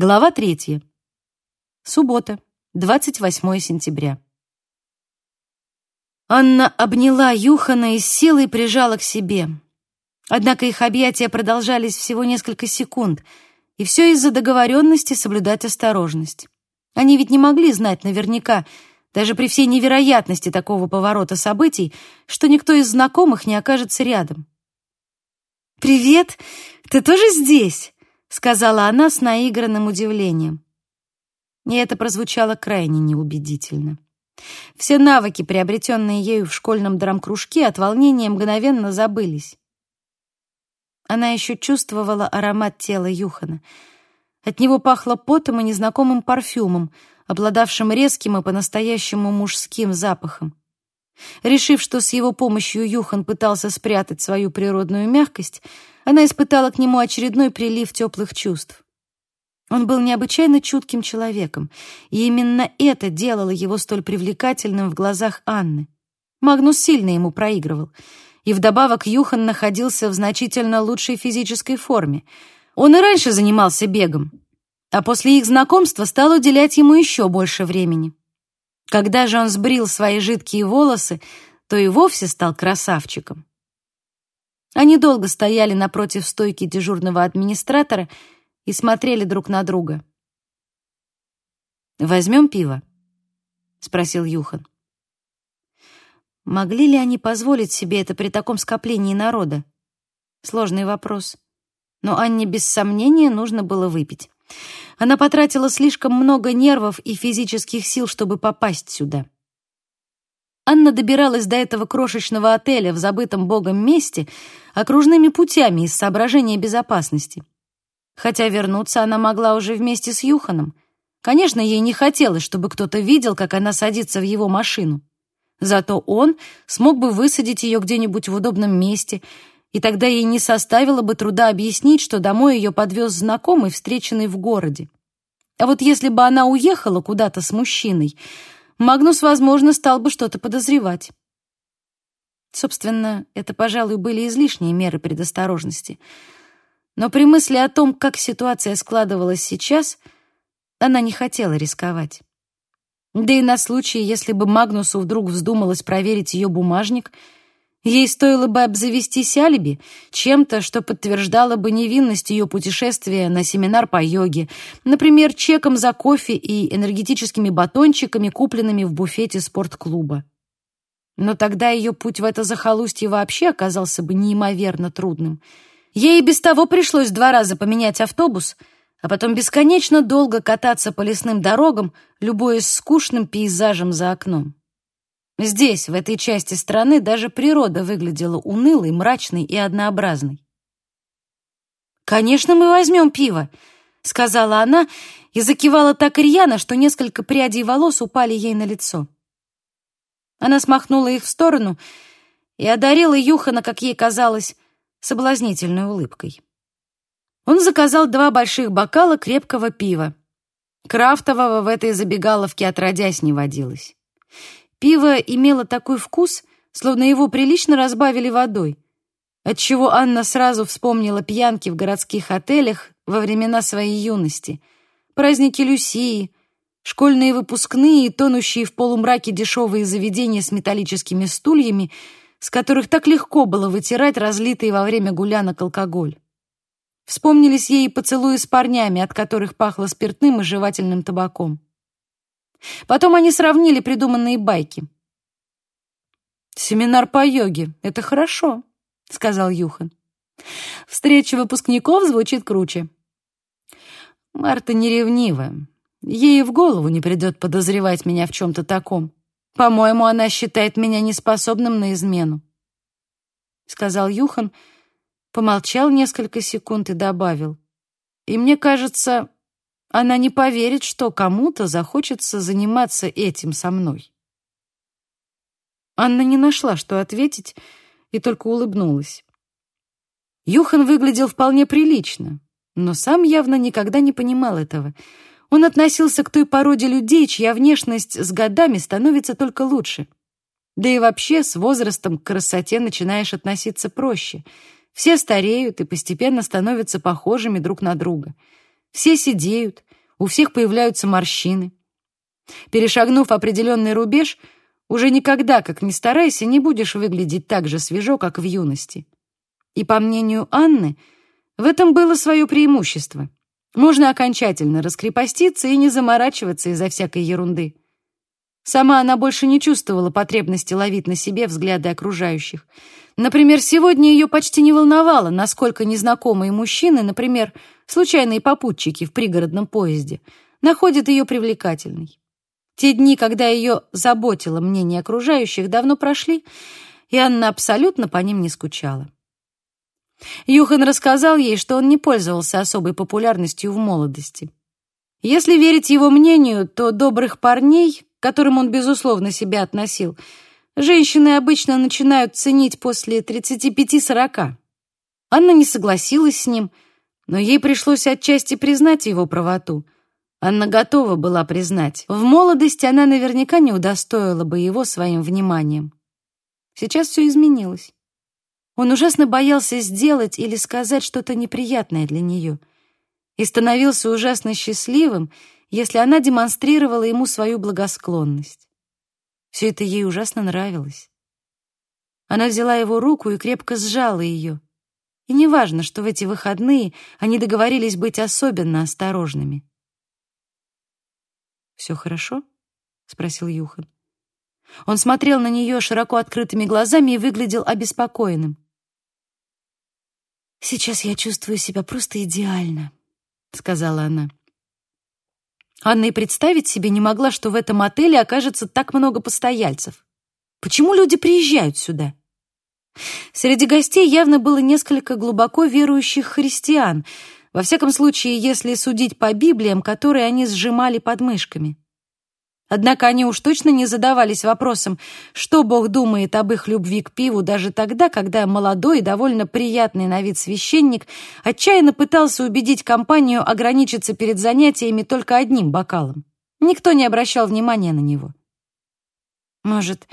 Глава третья. Суббота, 28 сентября. Анна обняла Юхана и с силой прижала к себе. Однако их объятия продолжались всего несколько секунд, и все из-за договоренности соблюдать осторожность. Они ведь не могли знать наверняка, даже при всей невероятности такого поворота событий, что никто из знакомых не окажется рядом. «Привет! Ты тоже здесь?» — сказала она с наигранным удивлением. И это прозвучало крайне неубедительно. Все навыки, приобретенные ею в школьном драм-кружке, от волнения мгновенно забылись. Она еще чувствовала аромат тела Юхана. От него пахло потом и незнакомым парфюмом, обладавшим резким и по-настоящему мужским запахом. Решив, что с его помощью Юхан пытался спрятать свою природную мягкость, она испытала к нему очередной прилив теплых чувств. Он был необычайно чутким человеком, и именно это делало его столь привлекательным в глазах Анны. Магнус сильно ему проигрывал, и вдобавок Юхан находился в значительно лучшей физической форме. Он и раньше занимался бегом, а после их знакомства стал уделять ему еще больше времени. Когда же он сбрил свои жидкие волосы, то и вовсе стал красавчиком. Они долго стояли напротив стойки дежурного администратора и смотрели друг на друга. «Возьмем пиво?» — спросил Юхан. Могли ли они позволить себе это при таком скоплении народа? Сложный вопрос. Но Анне без сомнения нужно было выпить. Она потратила слишком много нервов и физических сил, чтобы попасть сюда. Анна добиралась до этого крошечного отеля в забытом богом месте окружными путями из соображения безопасности. Хотя вернуться она могла уже вместе с Юханом. Конечно, ей не хотелось, чтобы кто-то видел, как она садится в его машину. Зато он смог бы высадить ее где-нибудь в удобном месте и тогда ей не составило бы труда объяснить, что домой ее подвез знакомый, встреченный в городе. А вот если бы она уехала куда-то с мужчиной, Магнус, возможно, стал бы что-то подозревать. Собственно, это, пожалуй, были излишние меры предосторожности. Но при мысли о том, как ситуация складывалась сейчас, она не хотела рисковать. Да и на случай, если бы Магнусу вдруг вздумалось проверить ее бумажник — Ей стоило бы обзавестись алиби, чем-то, что подтверждало бы невинность ее путешествия на семинар по йоге, например, чеком за кофе и энергетическими батончиками, купленными в буфете спортклуба. Но тогда ее путь в это захолустье вообще оказался бы неимоверно трудным. Ей и без того пришлось два раза поменять автобус, а потом бесконечно долго кататься по лесным дорогам, любуясь скучным пейзажем за окном. Здесь, в этой части страны, даже природа выглядела унылой, мрачной и однообразной. «Конечно, мы возьмем пиво», — сказала она и закивала так рьяно, что несколько прядей волос упали ей на лицо. Она смахнула их в сторону и одарила Юхана, как ей казалось, соблазнительной улыбкой. Он заказал два больших бокала крепкого пива. Крафтового в этой забегаловке отродясь не водилось. Пиво имело такой вкус, словно его прилично разбавили водой, отчего Анна сразу вспомнила пьянки в городских отелях во времена своей юности, праздники Люсии, школьные выпускные и тонущие в полумраке дешевые заведения с металлическими стульями, с которых так легко было вытирать разлитый во время гулянок алкоголь. Вспомнились ей поцелуи с парнями, от которых пахло спиртным и жевательным табаком. Потом они сравнили придуманные байки. «Семинар по йоге — это хорошо», — сказал Юхан. «Встреча выпускников звучит круче». Марта не ревнивая. Ей в голову не придет подозревать меня в чем-то таком. По-моему, она считает меня неспособным на измену. Сказал Юхан, помолчал несколько секунд и добавил. И мне кажется, она не поверит, что кому-то захочется заниматься этим со мной. Анна не нашла, что ответить, и только улыбнулась. Юхан выглядел вполне прилично, но сам явно никогда не понимал этого. Он относился к той породе людей, чья внешность с годами становится только лучше. Да и вообще с возрастом к красоте начинаешь относиться проще. Все стареют и постепенно становятся похожими друг на друга — все сидеют, у всех появляются морщины. Перешагнув определенный рубеж, уже никогда, как ни старайся, не будешь выглядеть так же свежо, как в юности. И, по мнению Анны, в этом было свое преимущество. Можно окончательно раскрепоститься и не заморачиваться из-за всякой ерунды. Сама она больше не чувствовала потребности ловить на себе взгляды окружающих. Например, сегодня ее почти не волновало, насколько незнакомые мужчины, например, случайные попутчики в пригородном поезде, находят ее привлекательной. Те дни, когда ее заботило мнение окружающих, давно прошли, и Анна абсолютно по ним не скучала. Юхан рассказал ей, что он не пользовался особой популярностью в молодости. Если верить его мнению, то добрых парней к которым он, безусловно, себя относил, женщины обычно начинают ценить после 35-40. Анна не согласилась с ним, но ей пришлось отчасти признать его правоту. Анна готова была признать. В молодости она наверняка не удостоила бы его своим вниманием. Сейчас все изменилось. Он ужасно боялся сделать или сказать что-то неприятное для нее и становился ужасно счастливым, если она демонстрировала ему свою благосклонность. Все это ей ужасно нравилось. Она взяла его руку и крепко сжала ее. И неважно, что в эти выходные они договорились быть особенно осторожными. «Все хорошо?» — спросил Юхан. Он смотрел на нее широко открытыми глазами и выглядел обеспокоенным. «Сейчас я чувствую себя просто идеально», — сказала она. Анна и представить себе не могла, что в этом отеле окажется так много постояльцев. Почему люди приезжают сюда? Среди гостей явно было несколько глубоко верующих христиан, во всяком случае, если судить по Библиям, которые они сжимали под мышками. Однако они уж точно не задавались вопросом, что Бог думает об их любви к пиву даже тогда, когда молодой и довольно приятный на вид священник отчаянно пытался убедить компанию ограничиться перед занятиями только одним бокалом. Никто не обращал внимания на него. «Может,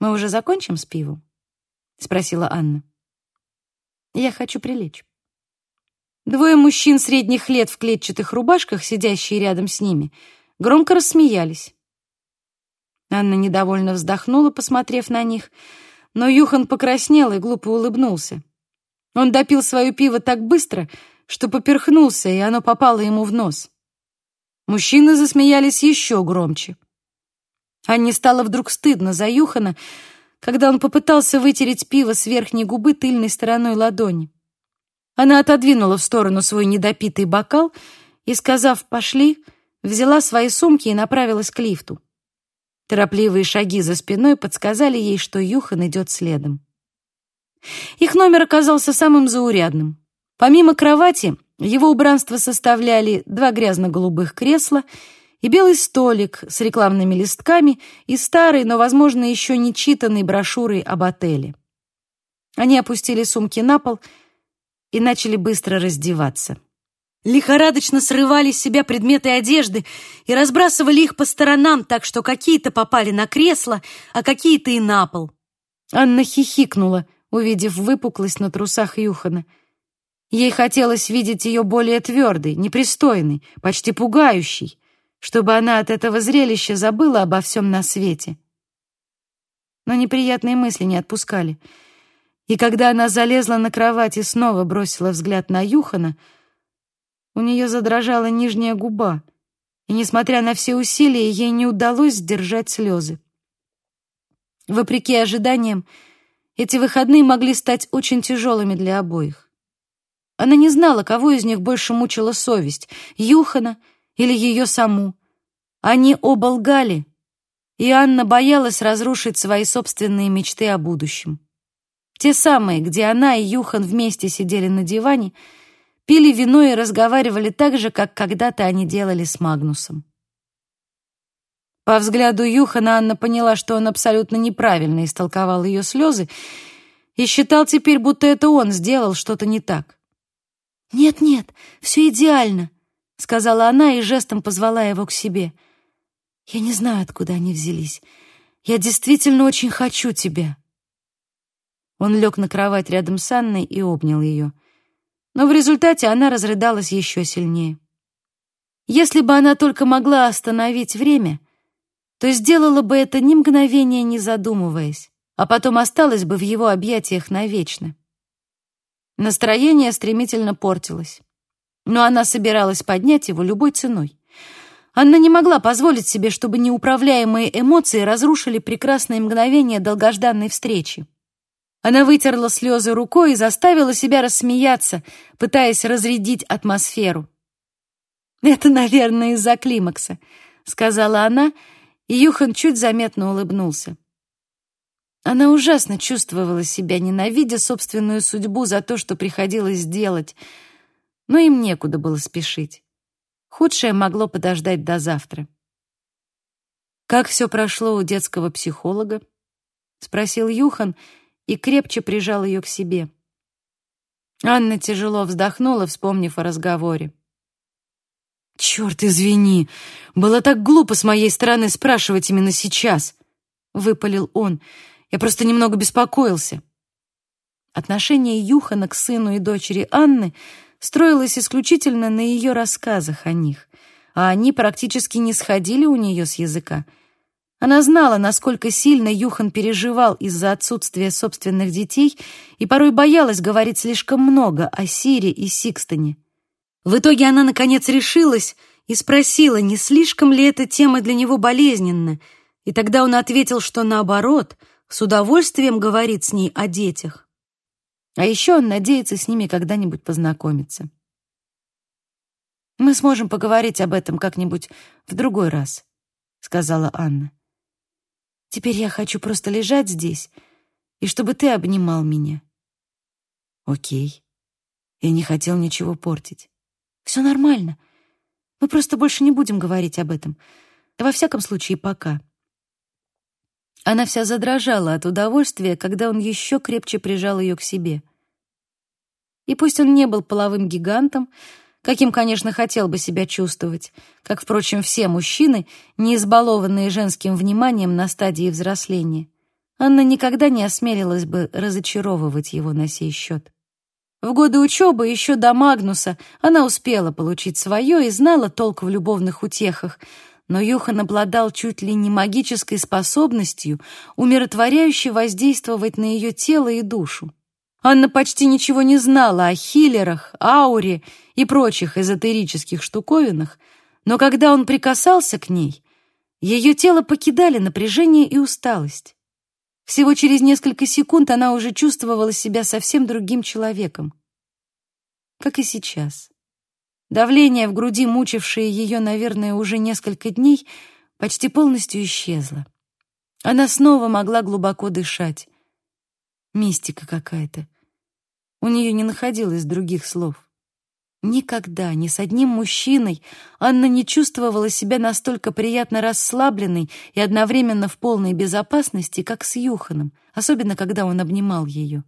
мы уже закончим с пивом?» — спросила Анна. «Я хочу прилечь». Двое мужчин средних лет в клетчатых рубашках, сидящие рядом с ними — громко рассмеялись. Анна недовольно вздохнула, посмотрев на них, но Юхан покраснел и глупо улыбнулся. Он допил свое пиво так быстро, что поперхнулся, и оно попало ему в нос. Мужчины засмеялись еще громче. Анне стало вдруг стыдно за Юхана, когда он попытался вытереть пиво с верхней губы тыльной стороной ладони. Она отодвинула в сторону свой недопитый бокал и, сказав «пошли», взяла свои сумки и направилась к лифту. Торопливые шаги за спиной подсказали ей, что Юхан идет следом. Их номер оказался самым заурядным. Помимо кровати, его убранство составляли два грязно-голубых кресла и белый столик с рекламными листками и старой, но, возможно, еще не читанной брошюрой об отеле. Они опустили сумки на пол и начали быстро раздеваться лихорадочно срывали с себя предметы одежды и разбрасывали их по сторонам, так что какие-то попали на кресло, а какие-то и на пол. Анна хихикнула, увидев выпуклость на трусах Юхана. Ей хотелось видеть ее более твердой, непристойной, почти пугающей, чтобы она от этого зрелища забыла обо всем на свете. Но неприятные мысли не отпускали. И когда она залезла на кровать и снова бросила взгляд на Юхана — у нее задрожала нижняя губа, и, несмотря на все усилия, ей не удалось сдержать слезы. Вопреки ожиданиям, эти выходные могли стать очень тяжелыми для обоих. Она не знала, кого из них больше мучила совесть — Юхана или ее саму. Они оба лгали, и Анна боялась разрушить свои собственные мечты о будущем. Те самые, где она и Юхан вместе сидели на диване — пили вино и разговаривали так же, как когда-то они делали с Магнусом. По взгляду Юхана Анна поняла, что он абсолютно неправильно истолковал ее слезы и считал теперь, будто это он сделал что-то не так. «Нет-нет, все идеально», — сказала она и жестом позвала его к себе. «Я не знаю, откуда они взялись. Я действительно очень хочу тебя». Он лег на кровать рядом с Анной и обнял ее но в результате она разрыдалась еще сильнее. Если бы она только могла остановить время, то сделала бы это ни мгновения не задумываясь, а потом осталась бы в его объятиях навечно. Настроение стремительно портилось, но она собиралась поднять его любой ценой. Анна не могла позволить себе, чтобы неуправляемые эмоции разрушили прекрасные мгновения долгожданной встречи. Она вытерла слезы рукой и заставила себя рассмеяться, пытаясь разрядить атмосферу. «Это, наверное, из-за климакса», — сказала она, и Юхан чуть заметно улыбнулся. Она ужасно чувствовала себя, ненавидя собственную судьбу за то, что приходилось делать, но им некуда было спешить. Худшее могло подождать до завтра. «Как все прошло у детского психолога?» — спросил Юхан и крепче прижал ее к себе. Анна тяжело вздохнула, вспомнив о разговоре. «Черт, извини! Было так глупо с моей стороны спрашивать именно сейчас!» — выпалил он. «Я просто немного беспокоился». Отношение Юхана к сыну и дочери Анны — строилась исключительно на ее рассказах о них, а они практически не сходили у нее с языка. Она знала, насколько сильно Юхан переживал из-за отсутствия собственных детей и порой боялась говорить слишком много о Сире и Сикстоне. В итоге она, наконец, решилась и спросила, не слишком ли эта тема для него болезненна, и тогда он ответил, что наоборот, с удовольствием говорит с ней о детях. А еще он надеется с ними когда-нибудь познакомиться. «Мы сможем поговорить об этом как-нибудь в другой раз», — сказала Анна. «Теперь я хочу просто лежать здесь, и чтобы ты обнимал меня». «Окей. Я не хотел ничего портить. Все нормально. Мы просто больше не будем говорить об этом. Во всяком случае, пока». Она вся задрожала от удовольствия, когда он еще крепче прижал ее к себе. И пусть он не был половым гигантом, каким, конечно, хотел бы себя чувствовать, как, впрочем, все мужчины, не избалованные женским вниманием на стадии взросления, Анна никогда не осмелилась бы разочаровывать его на сей счет. В годы учебы, еще до Магнуса, она успела получить свое и знала толк в любовных утехах — но Юхан обладал чуть ли не магической способностью умиротворяюще воздействовать на ее тело и душу. Анна почти ничего не знала о хиллерах, ауре и прочих эзотерических штуковинах, но когда он прикасался к ней, ее тело покидали напряжение и усталость. Всего через несколько секунд она уже чувствовала себя совсем другим человеком. Как и сейчас. Давление в груди, мучившее ее, наверное, уже несколько дней, почти полностью исчезло. Она снова могла глубоко дышать. Мистика какая-то. У нее не находилось других слов. Никогда ни с одним мужчиной Анна не чувствовала себя настолько приятно расслабленной и одновременно в полной безопасности, как с Юханом, особенно когда он обнимал ее.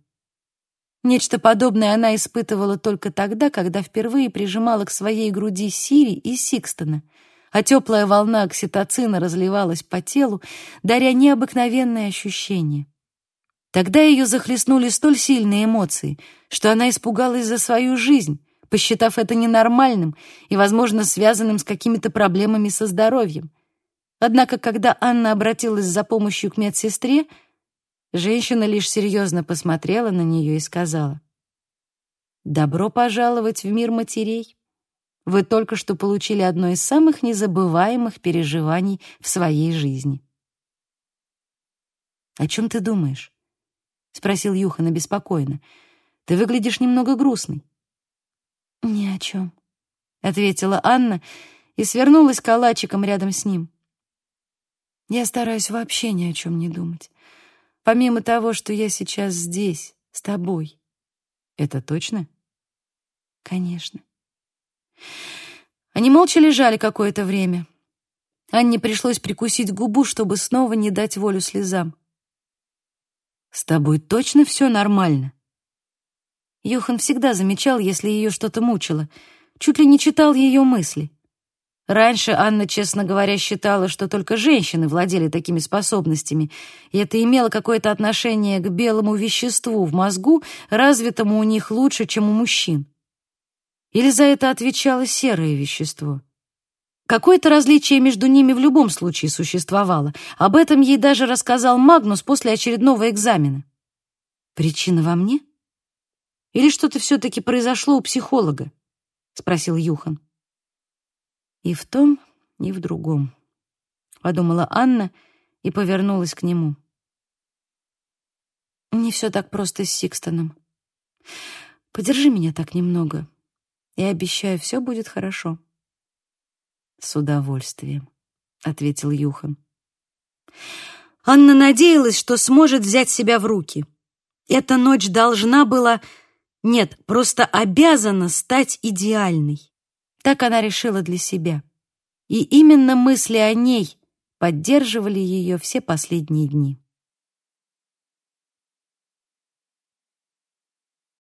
Нечто подобное она испытывала только тогда, когда впервые прижимала к своей груди Сири и Сикстона, а теплая волна окситоцина разливалась по телу, даря необыкновенные ощущения. Тогда ее захлестнули столь сильные эмоции, что она испугалась за свою жизнь, посчитав это ненормальным и, возможно, связанным с какими-то проблемами со здоровьем. Однако, когда Анна обратилась за помощью к медсестре, Женщина лишь серьезно посмотрела на нее и сказала, «Добро пожаловать в мир матерей. Вы только что получили одно из самых незабываемых переживаний в своей жизни». «О чем ты думаешь?» — спросил Юхан обеспокоенно. «Ты выглядишь немного грустной». «Ни о чем», — ответила Анна и свернулась калачиком рядом с ним. «Я стараюсь вообще ни о чем не думать помимо того, что я сейчас здесь, с тобой. Это точно? Конечно. Они молча лежали какое-то время. Анне пришлось прикусить губу, чтобы снова не дать волю слезам. «С тобой точно все нормально?» Юхан всегда замечал, если ее что-то мучило, чуть ли не читал ее мысли. Раньше Анна, честно говоря, считала, что только женщины владели такими способностями, и это имело какое-то отношение к белому веществу в мозгу, развитому у них лучше, чем у мужчин. Или за это отвечало серое вещество? Какое-то различие между ними в любом случае существовало. Об этом ей даже рассказал Магнус после очередного экзамена. «Причина во мне? Или что-то все-таки произошло у психолога?» — спросил Юхан. «И в том, и в другом», — подумала Анна и повернулась к нему. «Не все так просто с Сикстоном. Подержи меня так немного. Я обещаю, все будет хорошо». «С удовольствием», — ответил Юхан. Анна надеялась, что сможет взять себя в руки. Эта ночь должна была... Нет, просто обязана стать идеальной. Так она решила для себя. И именно мысли о ней поддерживали ее все последние дни.